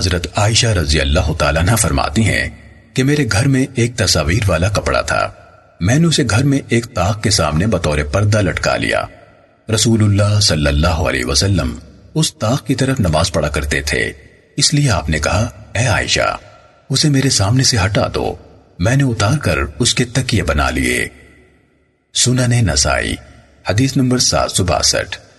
حضرت عائشہ رضی اللہ تعالیٰ نہ فرماتی ہیں کہ میرے گھر میں ایک تصاویر والا کپڑا تھا۔ میں نے اسے گھر میں ایک تاق کے سامنے بطور پردہ لٹکا لیا۔ رسول اللہ صلی اللہ علیہ وسلم اس تاق کی طرف نماز پڑھا کرتے تھے۔ اس لیے آپ نے کہا، اے عائشہ، اسے میرے سامنے سے ہٹا دو۔ میں نے اتار کر اس کے تکیے بنا لیے۔ سنن نسائی، حدیث نمبر سات سو باسٹھ۔